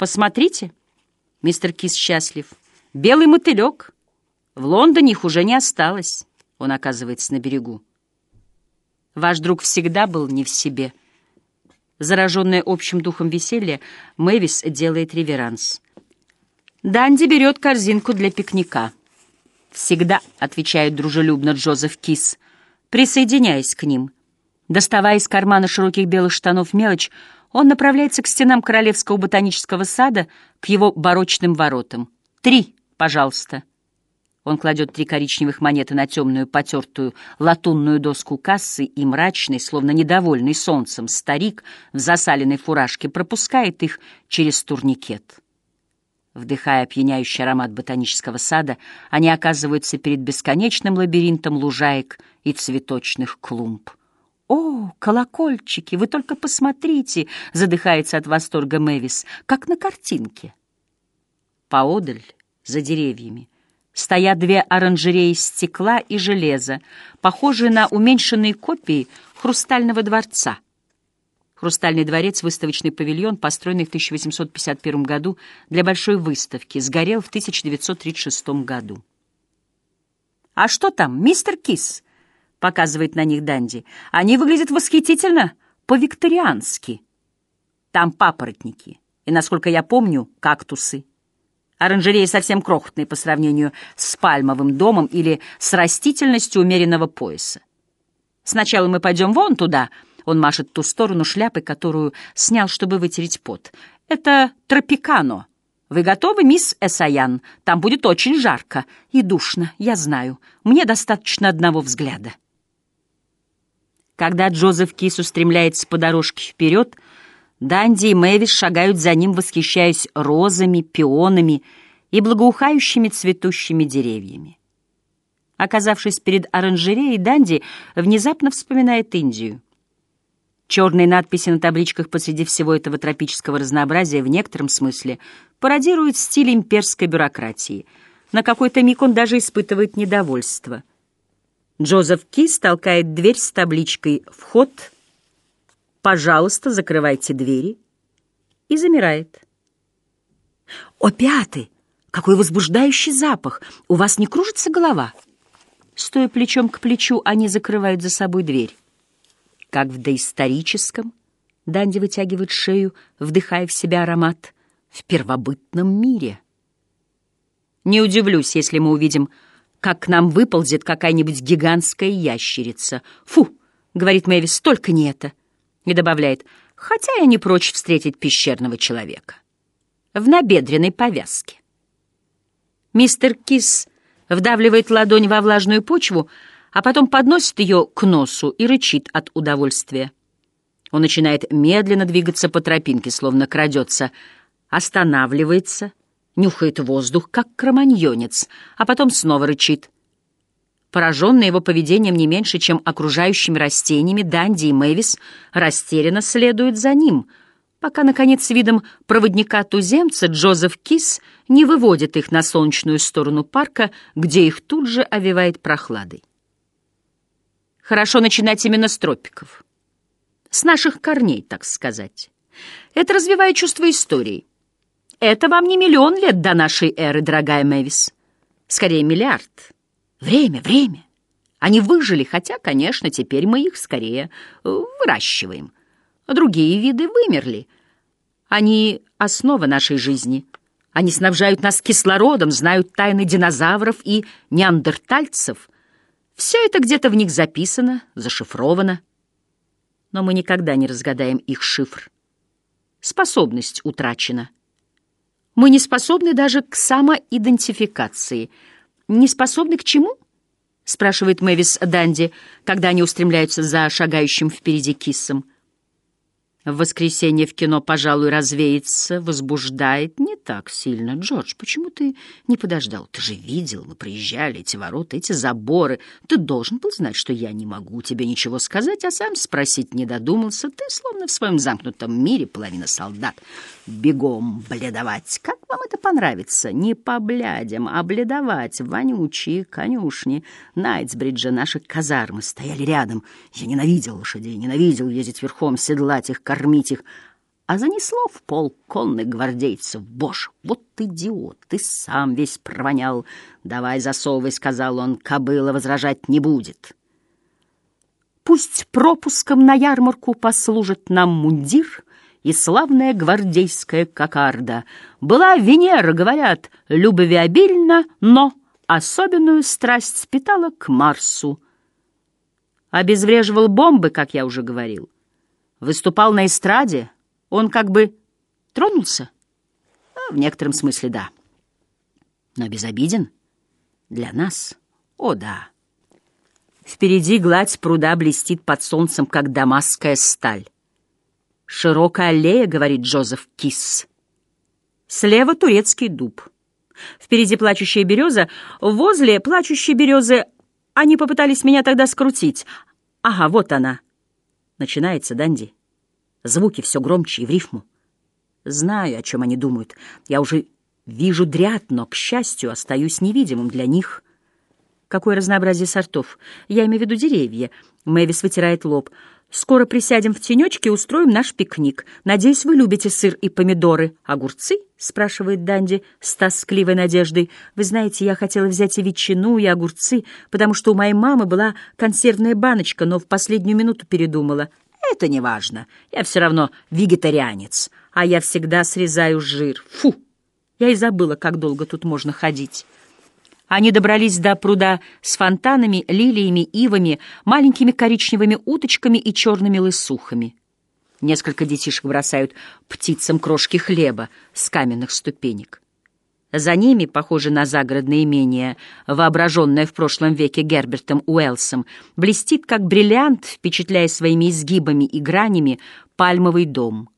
Посмотрите, мистер Кис счастлив. Белый мотылек. В Лондоне их уже не осталось. Он оказывается на берегу. Ваш друг всегда был не в себе. Зараженная общим духом веселья, Мэвис делает реверанс. Данди берет корзинку для пикника. «Всегда», — отвечает дружелюбно Джозеф Кис, присоединяясь к ним. Доставая из кармана широких белых штанов мелочь, он направляется к стенам Королевского ботанического сада, к его барочным воротам. «Три, пожалуйста». Он кладет три коричневых монеты на темную потертую латунную доску кассы, и мрачный, словно недовольный солнцем, старик в засаленной фуражке пропускает их через турникет. Вдыхая опьяняющий аромат ботанического сада, они оказываются перед бесконечным лабиринтом лужаек и цветочных клумб. «О, колокольчики, вы только посмотрите!» — задыхается от восторга Мэвис, как на картинке. Поодаль, за деревьями, стоят две оранжереи стекла и железа, похожие на уменьшенные копии хрустального дворца. Хрустальный дворец, выставочный павильон, построенный в 1851 году для большой выставки, сгорел в 1936 году. «А что там, мистер Кис?» — показывает на них Данди. «Они выглядят восхитительно, по-викториански. Там папоротники и, насколько я помню, кактусы. Оранжереи совсем крохотные по сравнению с пальмовым домом или с растительностью умеренного пояса. Сначала мы пойдем вон туда. Он машет ту сторону шляпы, которую снял, чтобы вытереть пот. Это Тропикано. Вы готовы, мисс Эсаян? Там будет очень жарко и душно, я знаю. Мне достаточно одного взгляда. Когда Джозеф Кис устремляется по дорожке вперед, Данди и Мэвис шагают за ним, восхищаясь розами, пионами и благоухающими цветущими деревьями. Оказавшись перед оранжереей, Данди внезапно вспоминает Индию. Черные надписи на табличках посреди всего этого тропического разнообразия в некотором смысле пародируют стиль имперской бюрократии. На какой-то миг он даже испытывает недовольство. Джозеф Кис толкает дверь с табличкой «Вход» «Пожалуйста, закрывайте двери» и замирает. «Опиаты! Какой возбуждающий запах! У вас не кружится голова?» Стоя плечом к плечу, они закрывают за собой дверь. Как в доисторическом, Данди вытягивает шею, вдыхая в себя аромат, в первобытном мире. Не удивлюсь, если мы увидим, как к нам выползет какая-нибудь гигантская ящерица. «Фу!» — говорит Мэвис, — «только не это!» И добавляет, хотя я не прочь встретить пещерного человека. В набедренной повязке. Мистер Кис вдавливает ладонь во влажную почву, а потом подносит ее к носу и рычит от удовольствия. Он начинает медленно двигаться по тропинке, словно крадется, останавливается, нюхает воздух, как кроманьонец, а потом снова рычит — Пораженные его поведением не меньше, чем окружающими растениями, Данди и Мэвис растерянно следуют за ним, пока, наконец, видом проводника-туземца Джозеф Кис не выводит их на солнечную сторону парка, где их тут же овевает прохладой. Хорошо начинать именно с тропиков. С наших корней, так сказать. Это развивает чувство истории. Это вам не миллион лет до нашей эры, дорогая Мэвис. Скорее, миллиард. Время, время. Они выжили, хотя, конечно, теперь мы их скорее э, выращиваем. Другие виды вымерли. Они — основа нашей жизни. Они снабжают нас кислородом, знают тайны динозавров и неандертальцев. Все это где-то в них записано, зашифровано. Но мы никогда не разгадаем их шифр. Способность утрачена. Мы не способны даже к самоидентификации — «Не способны к чему?» — спрашивает Мэвис Данди, когда они устремляются за шагающим впереди киссом. В воскресенье в кино, пожалуй, развеется, возбуждает не так сильно. Джордж, почему ты не подождал? Ты же видел, мы проезжали эти ворота, эти заборы. Ты должен был знать, что я не могу тебе ничего сказать, а сам спросить не додумался. Ты словно в своем замкнутом мире половина солдат. Бегом бледовать. Как вам это понравится? Не поблядем, а бледовать. Вонючие конюшни. Найтсбриджа, наши казармы стояли рядом. Я ненавидел лошадей, ненавидел ездить верхом, седлать их, кормить их. а занесло в пол конных гвардейцев. Боже, вот идиот, ты сам весь провонял. Давай засовывай, — сказал он, — кобыла возражать не будет. Пусть пропуском на ярмарку послужит нам мундир и славная гвардейская кокарда. Была Венера, говорят, любвеобильна, но особенную страсть питала к Марсу. Обезвреживал бомбы, как я уже говорил. Выступал на эстраде, он как бы тронулся. А в некотором смысле да. Но безобиден для нас. О, да. Впереди гладь пруда блестит под солнцем, как дамасская сталь. «Широкая аллея», — говорит Джозеф Кис. Слева турецкий дуб. Впереди плачущая береза. Возле плачущей березы они попытались меня тогда скрутить. Ага, вот она. Начинается, Данди. Звуки все громче и в рифму. Знаю, о чем они думают. Я уже вижу дряд, но, к счастью, остаюсь невидимым для них. Какое разнообразие сортов. Я имею в виду деревья. Мэвис вытирает лоб. Скоро присядем в тенечке и устроим наш пикник. Надеюсь, вы любите сыр и помидоры. Огурцы? — спрашивает Данди с тоскливой надеждой. Вы знаете, я хотела взять и ветчину, и огурцы, потому что у моей мамы была консервная баночка, но в последнюю минуту передумала. Это не важно. Я все равно вегетарианец, а я всегда срезаю жир. Фу! Я и забыла, как долго тут можно ходить. Они добрались до пруда с фонтанами, лилиями, ивами, маленькими коричневыми уточками и черными лысухами. Несколько детишек бросают птицам крошки хлеба с каменных ступенек. За ними, похоже на загородное имение, воображенное в прошлом веке Гербертом Уэллсом, блестит, как бриллиант, впечатляя своими изгибами и гранями, пальмовый дом.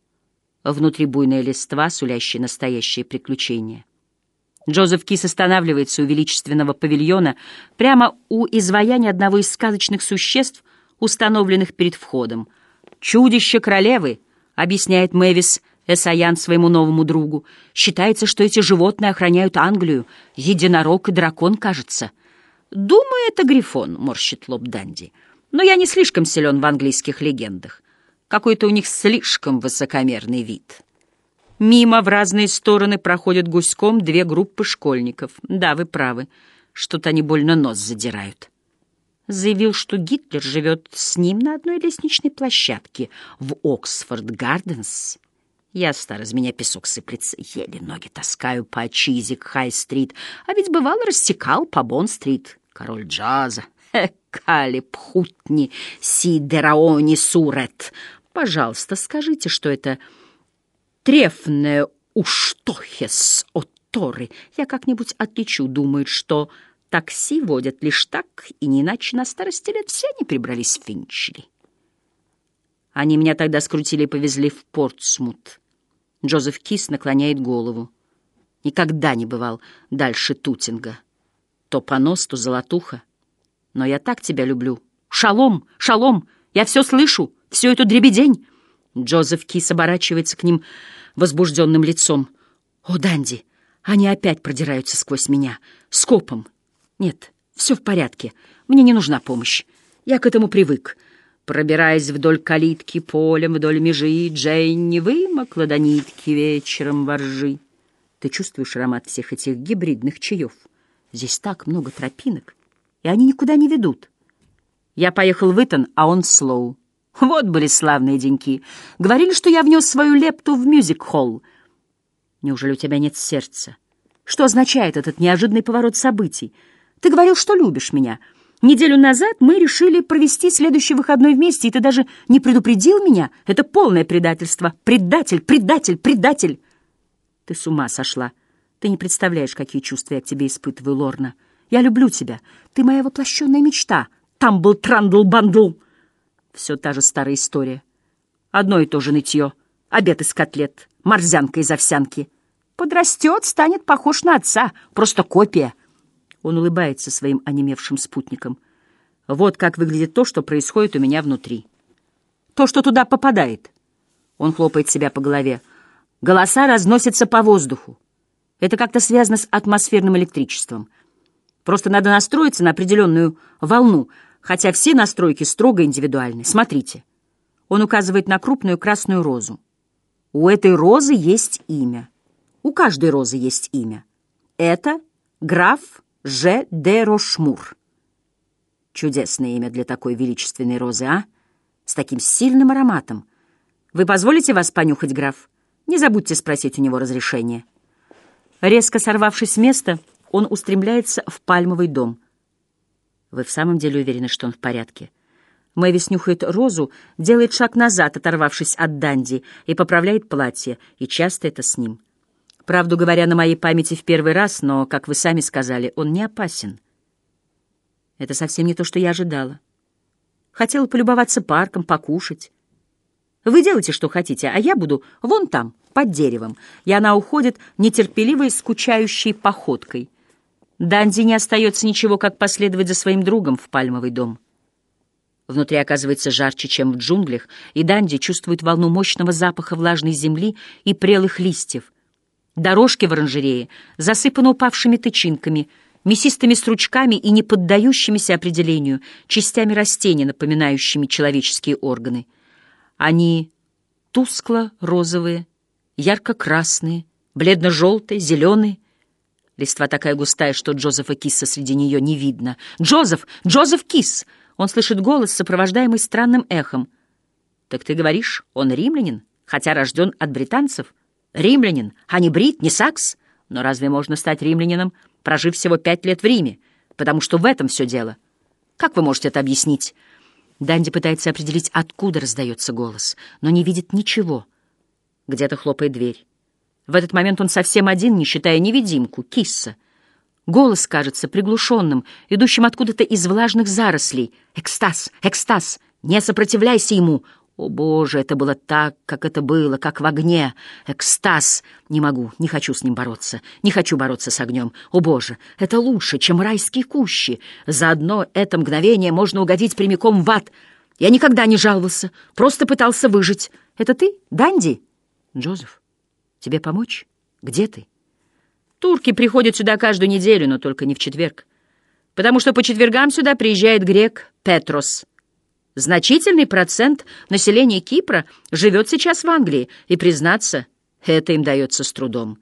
Внутри буйная листва, сулящая настоящее приключение. Джозеф Кис останавливается у величественного павильона прямо у изваяния одного из сказочных существ, установленных перед входом. «Чудище королевы», — объясняет Мэвис Эсаян своему новому другу. «Считается, что эти животные охраняют Англию. Единорог и дракон, кажется». «Думаю, это Грифон», — морщит лоб Данди. «Но я не слишком силен в английских легендах. Какой-то у них слишком высокомерный вид». Мимо в разные стороны проходят гуськом две группы школьников. Да, вы правы, что-то они больно нос задирают. Заявил, что Гитлер живет с ним на одной лестничной площадке в Оксфорд-Гарденс. Я стар, из меня песок сыплется, еле ноги таскаю по Чизик-Хай-стрит, а ведь бывал рассекал по Бон-стрит. Король джаза, Калиб Хутни, Сидераони Сурет. Пожалуйста, скажите, что это трефне уштохес от Торы. Я как-нибудь отличу, думает, что такси водят лишь так, и не иначе на старости лет все они прибрались в Финчли. Они меня тогда скрутили и повезли в Портсмут. Джозеф Кис наклоняет голову. Никогда не бывал дальше Тутинга. То понос, то золотуха. Но я так тебя люблю. Шалом, шалом, я все слышу, всю эту дребедень. Джозеф Кис оборачивается к ним возбужденным лицом. «О, Данди, они опять продираются сквозь меня. Скопом. Нет, все в порядке. Мне не нужна помощь. Я к этому привык». Пробираясь вдоль калитки полем, вдоль межи, Джейн вымокла до нитки вечером воржи. Ты чувствуешь аромат всех этих гибридных чаев? Здесь так много тропинок, и они никуда не ведут. Я поехал в Итон, а он Слоу. Вот были славные деньки. Говорили, что я внес свою лепту в мюзик-холл. Неужели у тебя нет сердца? Что означает этот неожиданный поворот событий? Ты говорил, что любишь меня. Неделю назад мы решили провести следующий выходной вместе, и ты даже не предупредил меня. Это полное предательство. Предатель, предатель, предатель. Ты с ума сошла. Ты не представляешь, какие чувства я к тебе испытываю, Лорна. Я люблю тебя. Ты моя воплощенная мечта. Там был трандл-бандл. Все та же старая история. Одно и то же нытье. Обед из котлет, морзянка из овсянки. Подрастет, станет похож на отца, просто копия. Он улыбается своим онемевшим спутникам. Вот как выглядит то, что происходит у меня внутри. То, что туда попадает. Он хлопает себя по голове. Голоса разносятся по воздуху. Это как-то связано с атмосферным электричеством. Просто надо настроиться на определенную волну — хотя все настройки строго индивидуальны. Смотрите. Он указывает на крупную красную розу. У этой розы есть имя. У каждой розы есть имя. Это граф Ж. де Рошмур. Чудесное имя для такой величественной розы, а? С таким сильным ароматом. Вы позволите вас понюхать, граф? Не забудьте спросить у него разрешения. Резко сорвавшись с места, он устремляется в пальмовый дом. Вы в самом деле уверены, что он в порядке? Мэвис нюхает розу, делает шаг назад, оторвавшись от Данди, и поправляет платье, и часто это с ним. Правду говоря, на моей памяти в первый раз, но, как вы сами сказали, он не опасен. Это совсем не то, что я ожидала. Хотела полюбоваться парком, покушать. Вы делайте, что хотите, а я буду вон там, под деревом. И она уходит нетерпеливой, скучающей походкой. Данди не остается ничего, как последовать за своим другом в пальмовый дом. Внутри оказывается жарче, чем в джунглях, и Данди чувствует волну мощного запаха влажной земли и прелых листьев. Дорожки в оранжерее засыпаны упавшими тычинками, мясистыми стручками и не поддающимися определению, частями растений, напоминающими человеческие органы. Они тускло-розовые, ярко-красные, бледно-желтые, зеленые. Листва такая густая, что Джозефа Кисса среди нее не видно. «Джозеф! Джозеф Кисс!» Он слышит голос, сопровождаемый странным эхом. «Так ты говоришь, он римлянин, хотя рожден от британцев? Римлянин, а не брит, не сакс? Но разве можно стать римлянином, прожив всего пять лет в Риме? Потому что в этом все дело. Как вы можете это объяснить?» Данди пытается определить, откуда раздается голос, но не видит ничего. Где-то хлопает дверь. В этот момент он совсем один, не считая невидимку, кисса. Голос кажется приглушенным, идущим откуда-то из влажных зарослей. «Экстаз! Экстаз! Не сопротивляйся ему!» О, Боже, это было так, как это было, как в огне. Экстаз! Не могу, не хочу с ним бороться. Не хочу бороться с огнем. О, Боже, это лучше, чем райские кущи. За одно это мгновение можно угодить прямиком в ад. Я никогда не жаловался, просто пытался выжить. Это ты, Данди? Джозеф, тебе помочь? Где ты? Турки приходят сюда каждую неделю, но только не в четверг. Потому что по четвергам сюда приезжает грек Петрос. Значительный процент населения Кипра живет сейчас в Англии, и, признаться, это им дается с трудом.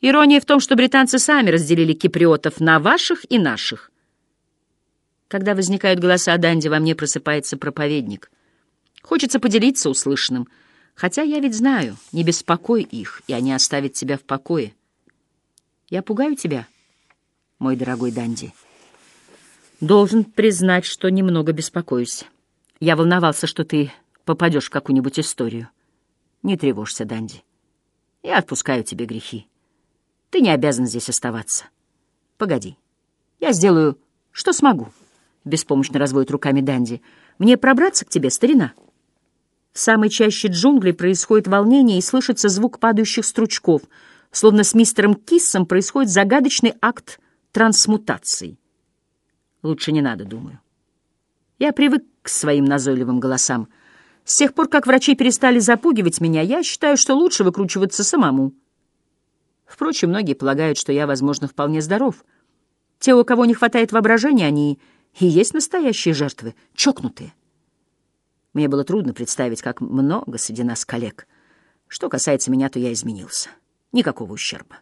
Ирония в том, что британцы сами разделили киприотов на ваших и наших. Когда возникают голоса Данди, во мне просыпается проповедник. Хочется поделиться услышанным, хотя я ведь знаю, не беспокой их, и они оставят тебя в покое. Я пугаю тебя, мой дорогой Данди. Должен признать, что немного беспокоюсь. Я волновался, что ты попадешь в какую-нибудь историю. Не тревожься, Данди. Я отпускаю тебе грехи. Ты не обязан здесь оставаться. Погоди. Я сделаю, что смогу. Беспомощно разводит руками Данди. Мне пробраться к тебе, старина? В самой чаще джунглей происходит волнение и слышится звук падающих стручков — словно с мистером Киссом происходит загадочный акт трансмутации. Лучше не надо, думаю. Я привык к своим назойливым голосам. С тех пор, как врачи перестали запугивать меня, я считаю, что лучше выкручиваться самому. Впрочем, многие полагают, что я, возможно, вполне здоров. Те, у кого не хватает воображения, они и есть настоящие жертвы, чокнутые. Мне было трудно представить, как много среди нас коллег. Что касается меня, то я изменился. Никакого ущерба.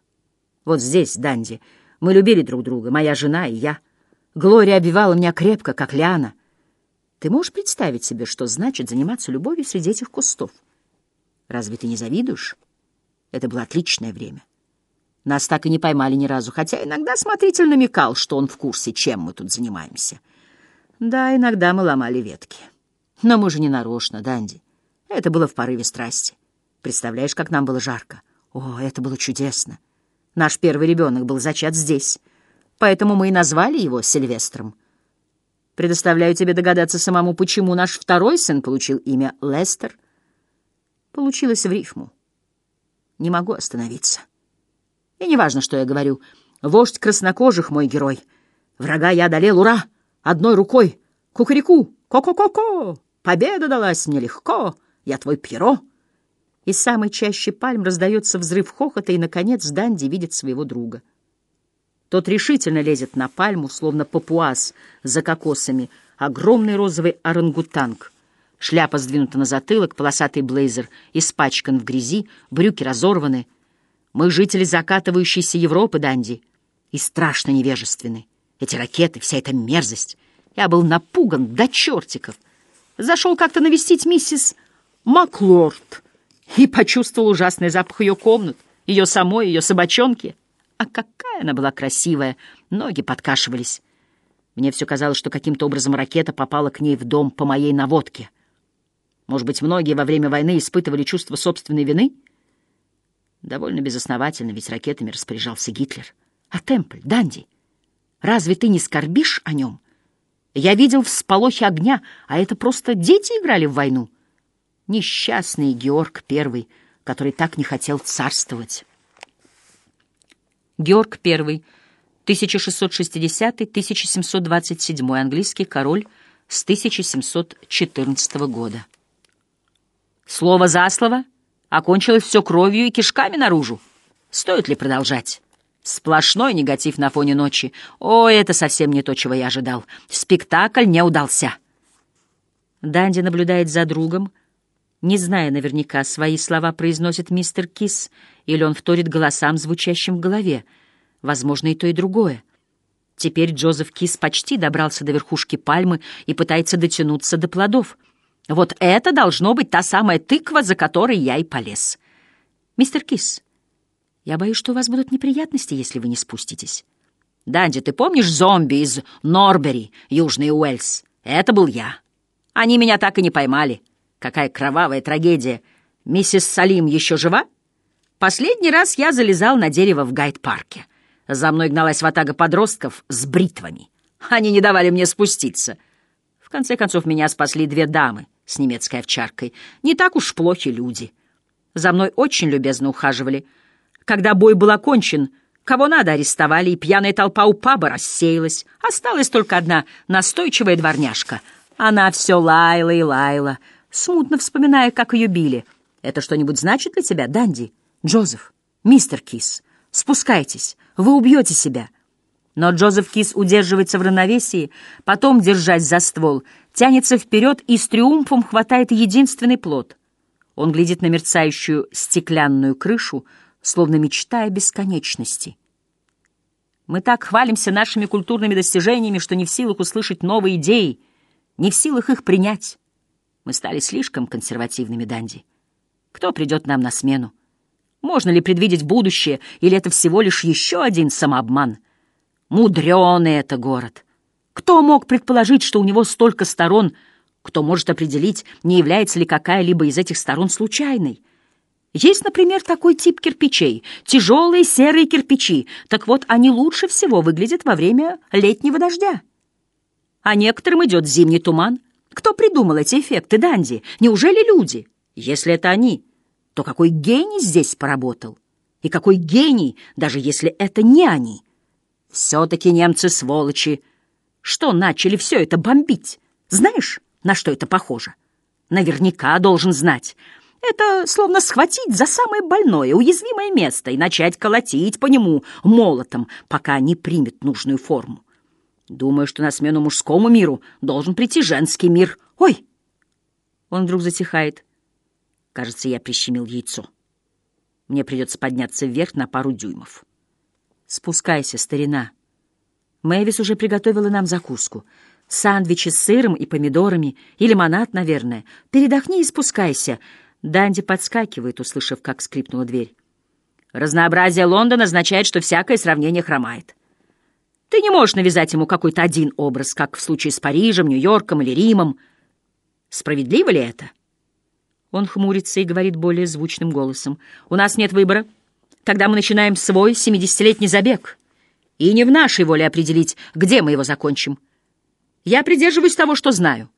Вот здесь, Данди, мы любили друг друга, моя жена и я. Глория обвивала меня крепко, как лиана. Ты можешь представить себе, что значит заниматься любовью среди этих кустов? Разве ты не завидуешь? Это было отличное время. Нас так и не поймали ни разу, хотя иногда смотритель намекал, что он в курсе, чем мы тут занимаемся. Да, иногда мы ломали ветки. Но мы же не нарочно, Данди. Это было в порыве страсти. Представляешь, как нам было жарко? О, это было чудесно. Наш первый ребенок был зачат здесь, поэтому мы и назвали его Сильвестром. Предоставляю тебе догадаться самому, почему наш второй сын получил имя Лестер. Получилось в рифму. Не могу остановиться. И неважно, что я говорю. Вождь краснокожих мой герой. Врага я одолел, ура! Одной рукой. Кукареку, ко-ко-ко-ко! Победа далась мне легко. Я твой Пьеро. Из самой чащи пальм раздается взрыв хохота, и, наконец, Данди видит своего друга. Тот решительно лезет на пальму, словно папуас за кокосами, огромный розовый орангутанг. Шляпа сдвинута на затылок, полосатый блейзер испачкан в грязи, брюки разорваны. Мы жители закатывающейся Европы, Данди, и страшно невежественны. Эти ракеты, вся эта мерзость. Я был напуган до чертиков. Зашел как-то навестить миссис Маклорд и почувствовал ужасный запах ее комнат, ее самой, ее собачонки. А какая она была красивая, ноги подкашивались. Мне все казалось, что каким-то образом ракета попала к ней в дом по моей наводке. Может быть, многие во время войны испытывали чувство собственной вины? Довольно безосновательно, ведь ракетами распоряжался Гитлер. А Темпль, Данди, разве ты не скорбишь о нем? Я видел всполохи огня, а это просто дети играли в войну. Несчастный Георг I, который так не хотел царствовать. Георг I, 1660-1727, английский король с 1714 года. Слово за слово, окончилось все кровью и кишками наружу. Стоит ли продолжать? Сплошной негатив на фоне ночи. О, это совсем не то, чего я ожидал. Спектакль не удался. Данди наблюдает за другом, не зная наверняка, свои слова произносит мистер Кис, или он вторит голосам, звучащим в голове. Возможно, и то, и другое. Теперь Джозеф Кис почти добрался до верхушки пальмы и пытается дотянуться до плодов. Вот это должно быть та самая тыква, за которой я и полез. Мистер Кис, я боюсь, что у вас будут неприятности, если вы не спуститесь. Данди, ты помнишь зомби из Норбери, Южный Уэльс? Это был я. Они меня так и не поймали. Какая кровавая трагедия. Миссис Салим еще жива? Последний раз я залезал на дерево в гайд-парке. За мной гналась ватага подростков с бритвами. Они не давали мне спуститься. В конце концов, меня спасли две дамы с немецкой овчаркой. Не так уж плохи люди. За мной очень любезно ухаживали — когда бой был окончен, кого надо арестовали, и пьяная толпа у паба рассеялась. Осталась только одна настойчивая дворняжка. Она все лаяла и лаяла, смутно вспоминая, как ее били. «Это что-нибудь значит для тебя, Данди? Джозеф? Мистер Кис? Спускайтесь, вы убьете себя». Но Джозеф Кис удерживается в равновесии, потом, держась за ствол, тянется вперед и с триумфом хватает единственный плод. Он глядит на мерцающую стеклянную крышу, словно мечтая бесконечности. Мы так хвалимся нашими культурными достижениями, что не в силах услышать новые идеи, не в силах их принять. Мы стали слишком консервативными, Данди. Кто придет нам на смену? Можно ли предвидеть будущее, или это всего лишь еще один самообман? Мудреный это город. Кто мог предположить, что у него столько сторон? Кто может определить, не является ли какая-либо из этих сторон случайной? Есть, например, такой тип кирпичей — тяжелые серые кирпичи. Так вот, они лучше всего выглядят во время летнего дождя. А некоторым идет зимний туман. Кто придумал эти эффекты, Данди? Неужели люди? Если это они, то какой гений здесь поработал? И какой гений, даже если это не они? Все-таки немцы сволочи. Что начали все это бомбить? Знаешь, на что это похоже? Наверняка должен знать — это словно схватить за самое больное, уязвимое место и начать колотить по нему молотом, пока не примет нужную форму. Думаю, что на смену мужскому миру должен прийти женский мир. Ой! Он вдруг затихает. Кажется, я прищемил яйцо. Мне придется подняться вверх на пару дюймов. Спускайся, старина. Мэвис уже приготовила нам закуску. Сандвичи с сыром и помидорами, и лимонад, наверное. Передохни и спускайся. Данди подскакивает, услышав, как скрипнула дверь. Разнообразие Лондона означает, что всякое сравнение хромает. Ты не можешь навязать ему какой-то один образ, как в случае с Парижем, Нью-Йорком или Римом. Справедливо ли это? Он хмурится и говорит более звучным голосом. У нас нет выбора. Тогда мы начинаем свой семидесятилетний забег. И не в нашей воле определить, где мы его закончим. Я придерживаюсь того, что знаю.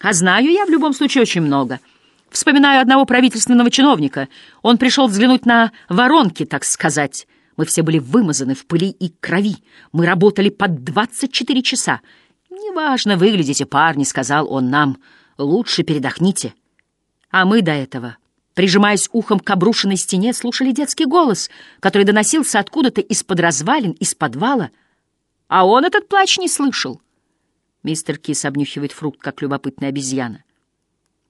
А знаю я в любом случае очень много — Вспоминаю одного правительственного чиновника. Он пришел взглянуть на воронки, так сказать. Мы все были вымазаны в пыли и крови. Мы работали по 24 часа. «Неважно, выглядите, парни», — сказал он нам. «Лучше передохните». А мы до этого, прижимаясь ухом к обрушенной стене, слушали детский голос, который доносился откуда-то из-под развалин, из подвала. А он этот плач не слышал. Мистер Кис обнюхивает фрукт, как любопытная обезьяна.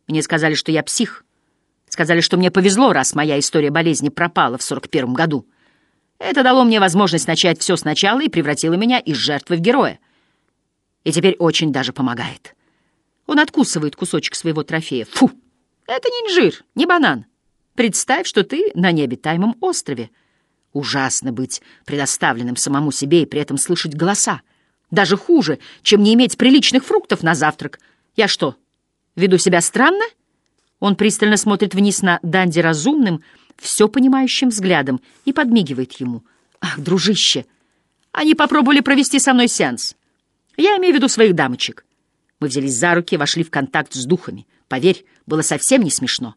Мне сказали, что я псих. Сказали, что мне повезло, раз моя история болезни пропала в 41 году. Это дало мне возможность начать все сначала и превратило меня из жертвы в героя. И теперь очень даже помогает. Он откусывает кусочек своего трофея. Фу! Это не инжир, не банан. Представь, что ты на необитаемом острове. Ужасно быть предоставленным самому себе и при этом слышать голоса. Даже хуже, чем не иметь приличных фруктов на завтрак. Я что, веду себя странно? Он пристально смотрит вниз на Данди разумным, все понимающим взглядом и подмигивает ему. Ах, дружище, они попробовали провести со мной сеанс. Я имею в виду своих дамочек. Мы взялись за руки, вошли в контакт с духами. Поверь, было совсем не смешно.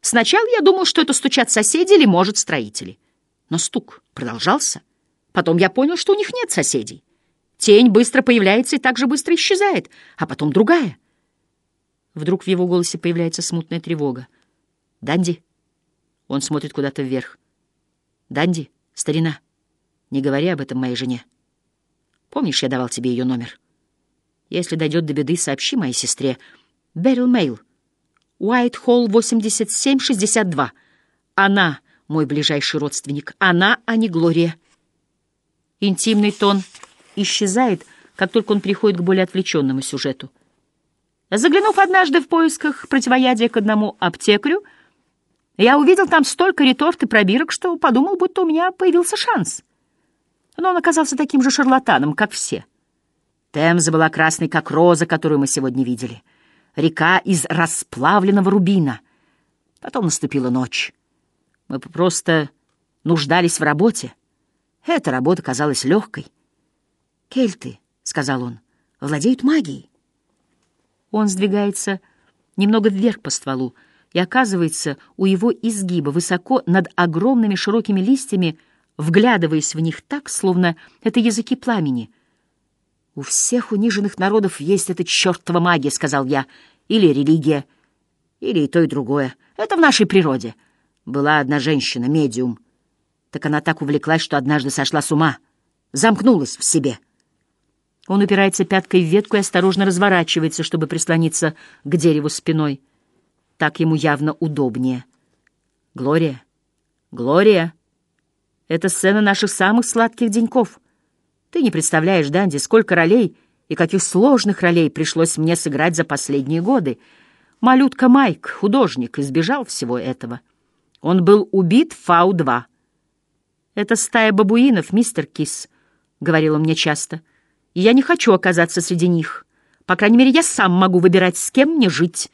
Сначала я думал, что это стучат соседи или, может, строители. Но стук продолжался. Потом я понял, что у них нет соседей. Тень быстро появляется и так же быстро исчезает, а потом другая. Вдруг в его голосе появляется смутная тревога. «Данди?» Он смотрит куда-то вверх. «Данди, старина, не говори об этом моей жене. Помнишь, я давал тебе ее номер?» Если дойдет до беды, сообщи моей сестре. Берил Мейл. Уайт-Холл, 8762. Она мой ближайший родственник. Она, а не Глория. Интимный тон исчезает, как только он приходит к более отвлеченному сюжету. Заглянув однажды в поисках противоядия к одному аптекарю, я увидел там столько реторт и пробирок, что подумал, будто у меня появился шанс. Но он оказался таким же шарлатаном, как все — Темза была красной, как роза, которую мы сегодня видели. Река из расплавленного рубина. Потом наступила ночь. Мы просто нуждались в работе. Эта работа казалась легкой. «Кельты», — сказал он, — «владеют магией». Он сдвигается немного вверх по стволу, и оказывается у его изгиба высоко над огромными широкими листьями, вглядываясь в них так, словно это языки пламени — «У всех униженных народов есть эта чертова магия», — сказал я, — «или религия, или и то, и другое. Это в нашей природе. Была одна женщина, медиум. Так она так увлеклась, что однажды сошла с ума, замкнулась в себе». Он упирается пяткой в ветку и осторожно разворачивается, чтобы прислониться к дереву спиной. Так ему явно удобнее. «Глория! Глория! Это сцена наших самых сладких деньков!» Ты не представляешь, Данди, сколько ролей и каких сложных ролей пришлось мне сыграть за последние годы. Малютка Майк, художник, избежал всего этого. Он был убит в Фау-2. «Это стая бабуинов, мистер Кис», — говорил он мне часто. «И я не хочу оказаться среди них. По крайней мере, я сам могу выбирать, с кем мне жить».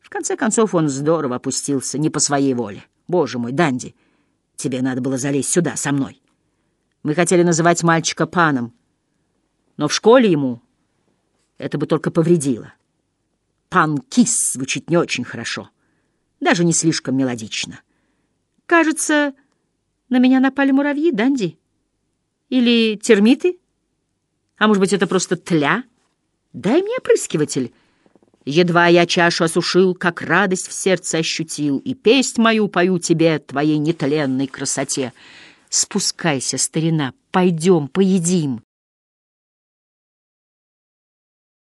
В конце концов, он здорово опустился, не по своей воле. «Боже мой, Данди, тебе надо было залезть сюда со мной». Мы хотели называть мальчика паном, но в школе ему это бы только повредило. Пан Кис звучит не очень хорошо, даже не слишком мелодично. Кажется, на меня напали муравьи, Данди? Или термиты? А может быть, это просто тля? Дай мне опрыскиватель. Едва я чашу осушил, как радость в сердце ощутил, и песнь мою пою тебе, твоей нетленной красоте. Спускайся, старина, пойдем, поедим.